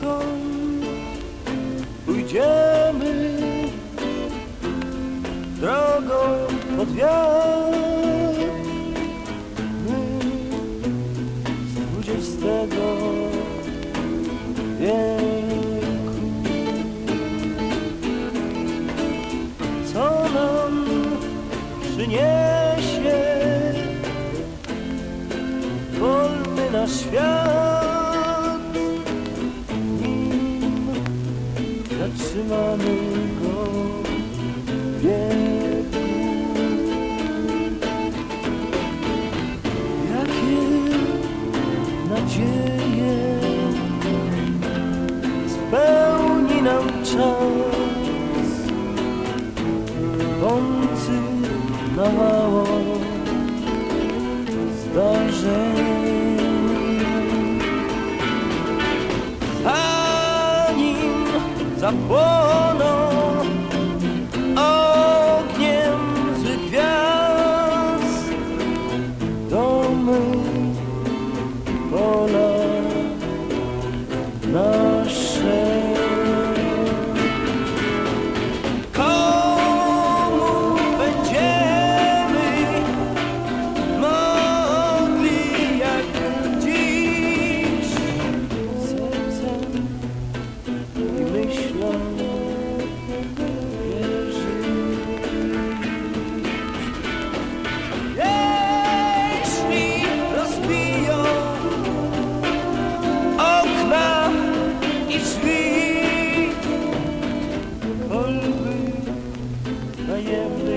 dokąd pójdziemy drogą pod wiatr. My z dwudziestego wieku. Co nam przyniesie wolny nasz świat? Czas wący na mało zdarzeń. A nim zapłoną Yeah.